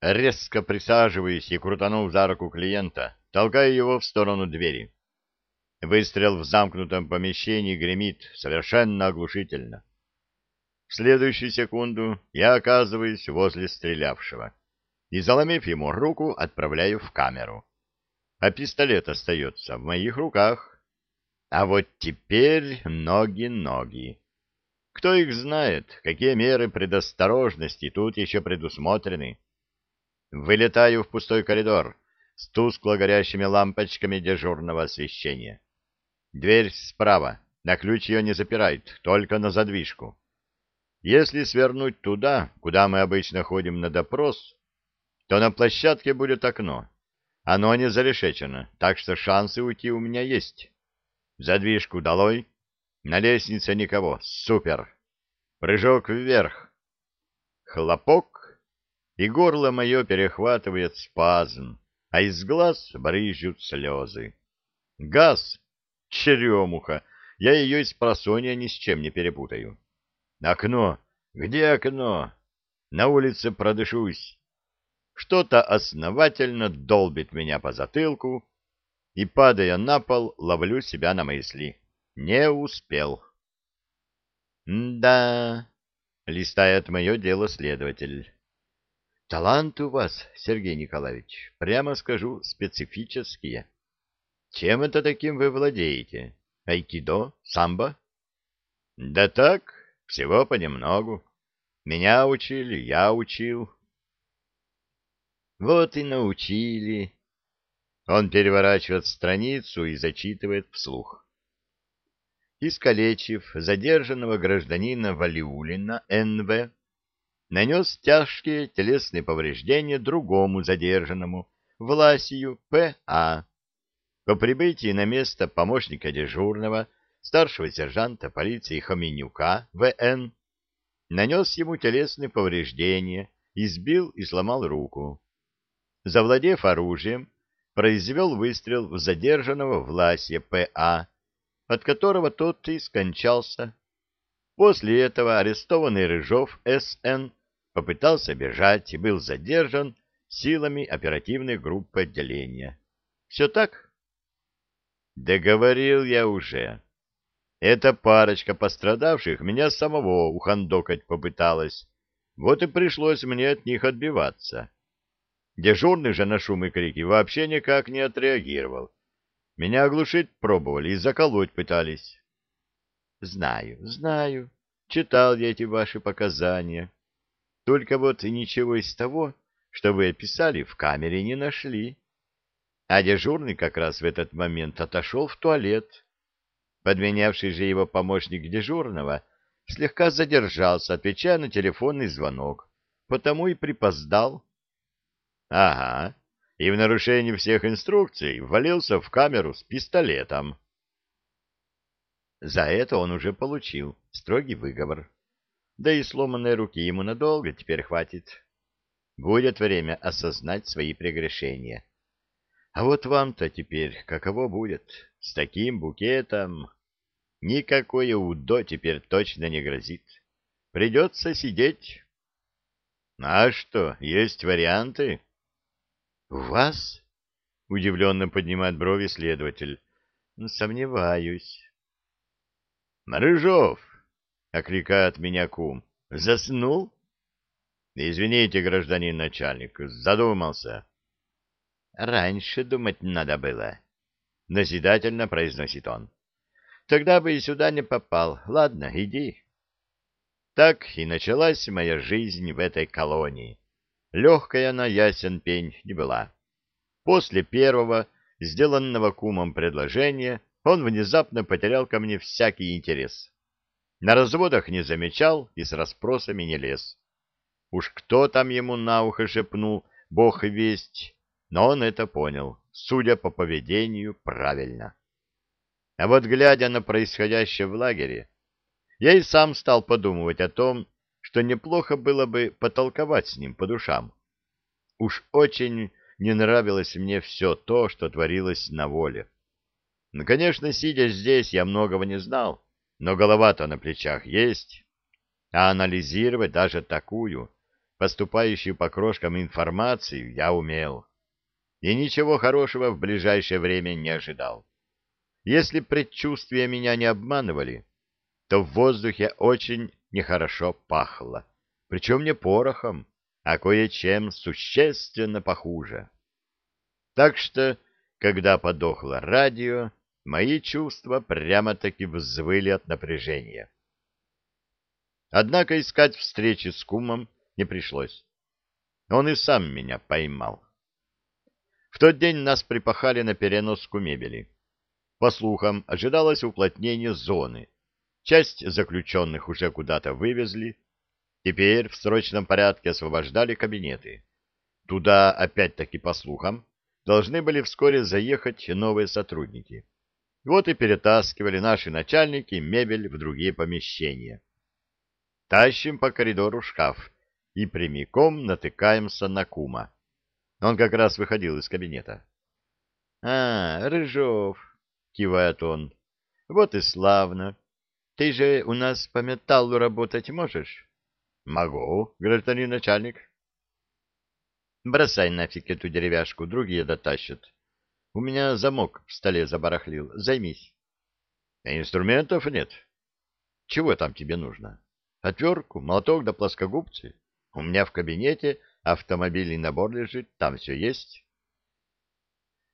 резко присаживаюсь и, крутанув за руку клиента, толкаю его в сторону двери. Выстрел в замкнутом помещении гремит совершенно оглушительно. В следующую секунду я оказываюсь возле стрелявшего и, заломив ему руку, отправляю в камеру. А пистолет остается в моих руках. А вот теперь ноги-ноги. Кто их знает, какие меры предосторожности тут еще предусмотрены. Вылетаю в пустой коридор с тускло горящими лампочками дежурного освещения. Дверь справа. На ключ ее не запирают, только на задвижку. Если свернуть туда, куда мы обычно ходим на допрос, то на площадке будет окно. Оно не зарешечено, так что шансы уйти у меня есть. Задвижку долой. На лестнице никого. Супер. Прыжок вверх. Хлопок, и горло мое перехватывает спазм, а из глаз брызжут слезы. Газ Черемуха. Я ее из просонья ни с чем не перепутаю. Окно. Где окно? На улице продышусь. Что-то основательно долбит меня по затылку, и, падая на пол, ловлю себя на мысли. Не успел. «Да», — листает мое дело следователь. «Талант у вас, Сергей Николаевич, прямо скажу, специфические». Чем это таким вы владеете? Айкидо? Самбо? Да так, всего понемногу. Меня учили, я учил. Вот и научили. Он переворачивает страницу и зачитывает вслух. Искалечив задержанного гражданина Валиулина Н.В., нанес тяжкие телесные повреждения другому задержанному, Власию П.А., по прибытии на место помощника дежурного, старшего сержанта полиции Хоменюка В.Н., нанес ему телесные повреждения, избил и сломал руку. Завладев оружием, произвел выстрел в задержанного Власия П.А., от которого тот и скончался. После этого арестованный Рыжов С.Н. попытался бежать и был задержан силами оперативной группы отделения. Все так? Договорил я уже. Эта парочка пострадавших меня самого ухандокать попыталась. Вот и пришлось мне от них отбиваться. Дежурный же на шум и крики вообще никак не отреагировал. Меня оглушить пробовали и заколоть пытались. Знаю, знаю. Читал я эти ваши показания. Только вот ничего из того, что вы описали, в камере не нашли а дежурный как раз в этот момент отошел в туалет. Подменявший же его помощник дежурного слегка задержался, отвечая на телефонный звонок, потому и припоздал. Ага, и в нарушении всех инструкций ввалился в камеру с пистолетом. За это он уже получил строгий выговор. Да и сломанной руки ему надолго теперь хватит. Будет время осознать свои прегрешения. А вот вам-то теперь каково будет? С таким букетом никакое УДО теперь точно не грозит. Придется сидеть. А что, есть варианты? — У вас? — удивленно поднимает брови следователь. — Сомневаюсь. — Рыжов! — окликает меня кум. — Заснул? — Извините, гражданин начальник, задумался. — Раньше думать надо было, — назидательно произносит он. Тогда бы и сюда не попал. Ладно, иди. Так и началась моя жизнь в этой колонии. Легкая она, ясен пень, не была. После первого, сделанного кумом предложения, он внезапно потерял ко мне всякий интерес. На разводах не замечал и с расспросами не лез. Уж кто там ему на ухо шепнул, бог весть, но он это понял, судя по поведению, правильно. А вот глядя на происходящее в лагере, я и сам стал подумывать о том, что неплохо было бы потолковать с ним по душам. Уж очень не нравилось мне все то, что творилось на воле. Ну, конечно, сидя здесь, я многого не знал, но голова-то на плечах есть. А анализировать даже такую, поступающую по крошкам информацию, я умел. И ничего хорошего в ближайшее время не ожидал. Если предчувствия меня не обманывали, то в воздухе очень нехорошо пахло. Причем не порохом, а кое-чем существенно похуже. Так что, когда подохло радио, мои чувства прямо-таки взвыли от напряжения. Однако искать встречи с кумом не пришлось. Он и сам меня поймал. В тот день нас припахали на переноску мебели. По слухам, ожидалось уплотнение зоны. Часть заключенных уже куда-то вывезли. Теперь в срочном порядке освобождали кабинеты. Туда, опять-таки по слухам, должны были вскоре заехать новые сотрудники. Вот и перетаскивали наши начальники мебель в другие помещения. Тащим по коридору шкаф и прямиком натыкаемся на кума. Он как раз выходил из кабинета. — А, Рыжов, — кивает он, — вот и славно. Ты же у нас по металлу работать можешь? — Могу, гражданин начальник. — Бросай нафиг эту деревяшку, другие дотащат. У меня замок в столе забарахлил. Займись. — Инструментов нет. — Чего там тебе нужно? Отвертку, молоток да плоскогубцы? У меня в кабинете автомобильный набор лежит, там все есть.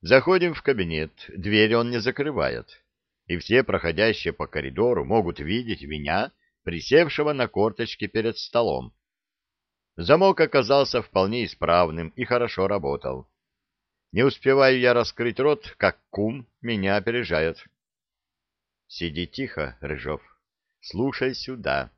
Заходим в кабинет, дверь он не закрывает, и все проходящие по коридору могут видеть меня, присевшего на корточки перед столом. Замок оказался вполне исправным и хорошо работал. Не успеваю я раскрыть рот, как кум меня опережает. Сиди тихо, Рыжов, слушай сюда.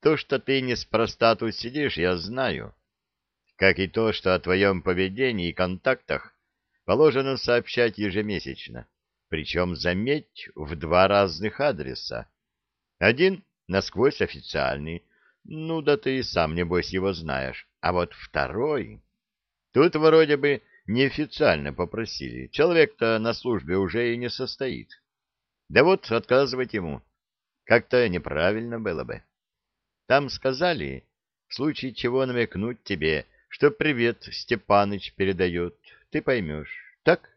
То, что ты неспроста тут сидишь, я знаю. Как и то, что о твоем поведении и контактах положено сообщать ежемесячно. Причем, заметь, в два разных адреса. Один насквозь официальный, ну да ты и сам, небось, его знаешь. А вот второй... Тут вроде бы неофициально попросили. Человек-то на службе уже и не состоит. Да вот отказывать ему как-то неправильно было бы. Там сказали, в случае чего намекнуть тебе, что привет Степаныч передает. Ты поймешь, так?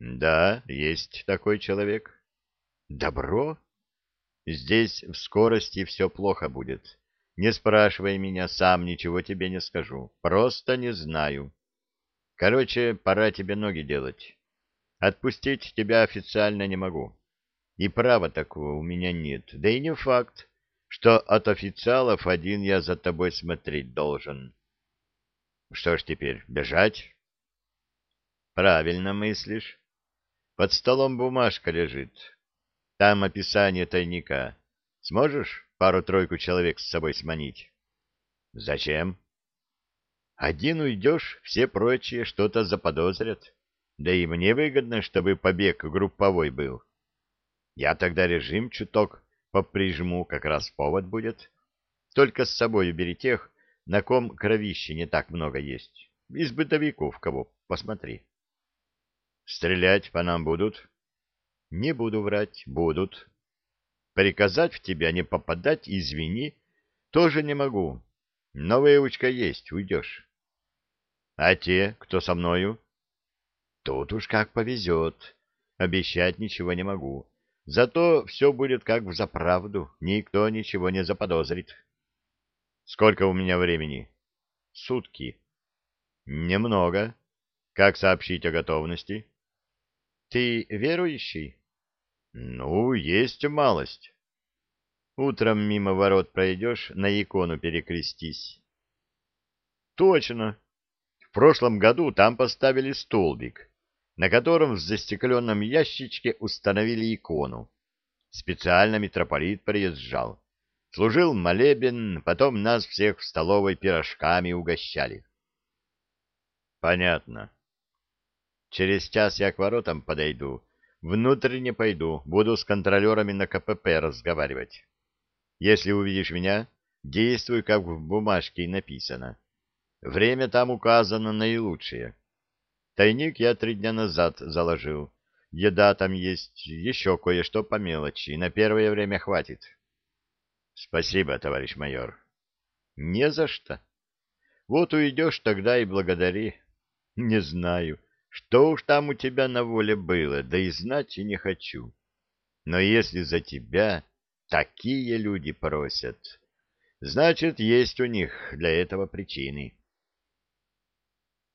Да, есть такой человек. Добро? Здесь в скорости все плохо будет. Не спрашивай меня, сам ничего тебе не скажу. Просто не знаю. Короче, пора тебе ноги делать. Отпустить тебя официально не могу. И права такого у меня нет. Да и не факт, что от официалов один я за тобой смотреть должен. Что ж теперь, бежать? Правильно мыслишь. Под столом бумажка лежит. Там описание тайника. Сможешь пару-тройку человек с собой сманить? Зачем? Один уйдешь, все прочие что-то заподозрят. Да и мне выгодно, чтобы побег групповой был. Я тогда режим чуток поприжму, как раз повод будет. Только с собой убери тех, на ком кровища не так много есть. Из бытовиков кого, посмотри. Стрелять по нам будут? Не буду врать, будут. Приказать в тебя не попадать, извини, тоже не могу. Но выучка есть, уйдешь. А те, кто со мною? Тут уж как повезет. Обещать ничего не могу. Зато все будет как в заправду. Никто ничего не заподозрит. Сколько у меня времени? Сутки. Немного. Как сообщить о готовности? Ты верующий? Ну, есть малость. Утром мимо ворот пройдешь, на икону перекрестись. Точно прошлом году там поставили столбик, на котором в застекленном ящичке установили икону. Специально митрополит приезжал. Служил молебен, потом нас всех в столовой пирожками угощали. Понятно. Через час я к воротам подойду. Внутренне пойду, буду с контролерами на КПП разговаривать. Если увидишь меня, действуй, как в бумажке написано. Время там указано наилучшее. Тайник я три дня назад заложил. Еда там есть, еще кое-что по мелочи. На первое время хватит. Спасибо, товарищ майор. Не за что. Вот уйдешь тогда и благодари. Не знаю, что уж там у тебя на воле было, да и знать и не хочу. Но если за тебя такие люди просят, значит, есть у них для этого причины.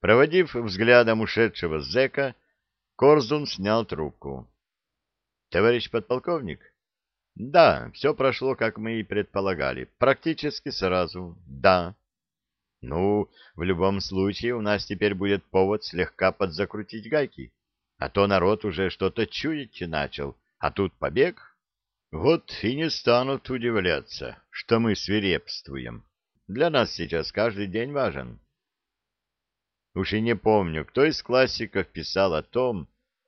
Проводив взглядом ушедшего зэка, Корзун снял трубку. — Товарищ подполковник? — Да, все прошло, как мы и предполагали. Практически сразу. Да. — Ну, в любом случае у нас теперь будет повод слегка подзакрутить гайки. А то народ уже что-то чуять начал, а тут побег. Вот и не станут удивляться, что мы свирепствуем. Для нас сейчас каждый день важен. Уж и не помню, кто из классиков писал о том,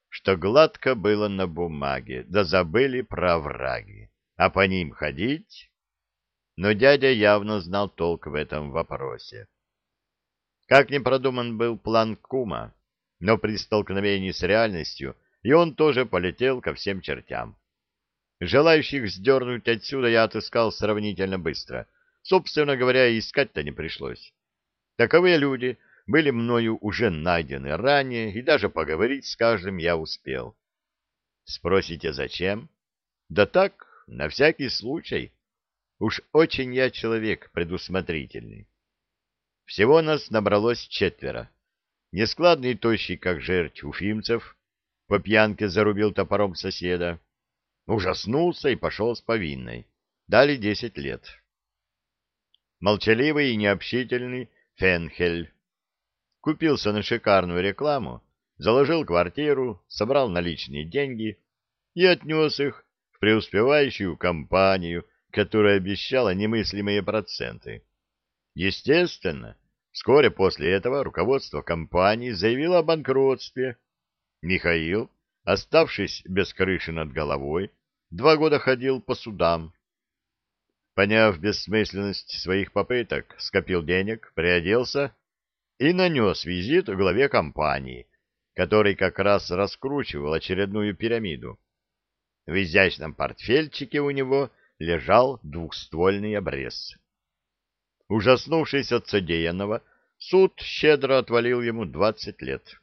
что гладко было на бумаге, да забыли про враги, а по ним ходить. Но дядя явно знал толк в этом вопросе. Как не продуман был план Кума, но при столкновении с реальностью и он тоже полетел ко всем чертям. Желающих сдернуть отсюда я отыскал сравнительно быстро. Собственно говоря, искать-то не пришлось. Таковые люди были мною уже найдены ранее, и даже поговорить с каждым я успел. Спросите, зачем? Да так, на всякий случай. Уж очень я человек предусмотрительный. Всего нас набралось четверо. Нескладный тощий, как жерть уфимцев, по пьянке зарубил топором соседа. Ужаснулся и пошел с повинной. Дали десять лет. Молчаливый и необщительный Фенхель купился на шикарную рекламу, заложил квартиру, собрал наличные деньги и отнес их в преуспевающую компанию, которая обещала немыслимые проценты. Естественно, вскоре после этого руководство компании заявило о банкротстве. Михаил, оставшись без крыши над головой, два года ходил по судам. Поняв бессмысленность своих попыток, скопил денег, приоделся и нанес визит главе компании, который как раз раскручивал очередную пирамиду. В изящном портфельчике у него лежал двухствольный обрез. Ужаснувшись от содеянного, суд щедро отвалил ему двадцать лет.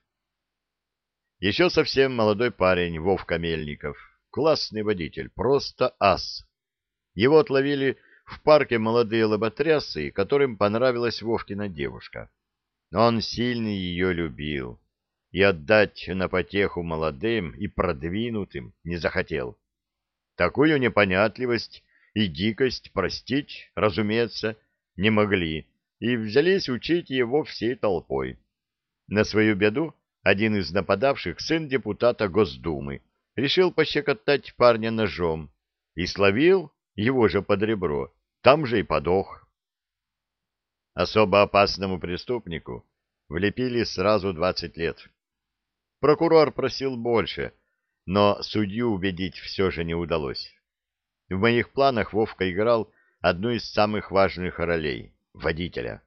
Еще совсем молодой парень Вовка Мельников, классный водитель, просто ас. Его отловили в парке молодые лоботрясы, которым понравилась Вовкина девушка. Он сильно ее любил и отдать на потеху молодым и продвинутым не захотел. Такую непонятливость и дикость простить, разумеется, не могли и взялись учить его всей толпой. На свою беду один из нападавших, сын депутата Госдумы, решил пощекотать парня ножом и словил его же под ребро, там же и подох. Особо опасному преступнику влепили сразу 20 лет. Прокурор просил больше, но судью убедить все же не удалось. В моих планах Вовка играл одну из самых важных ролей — водителя.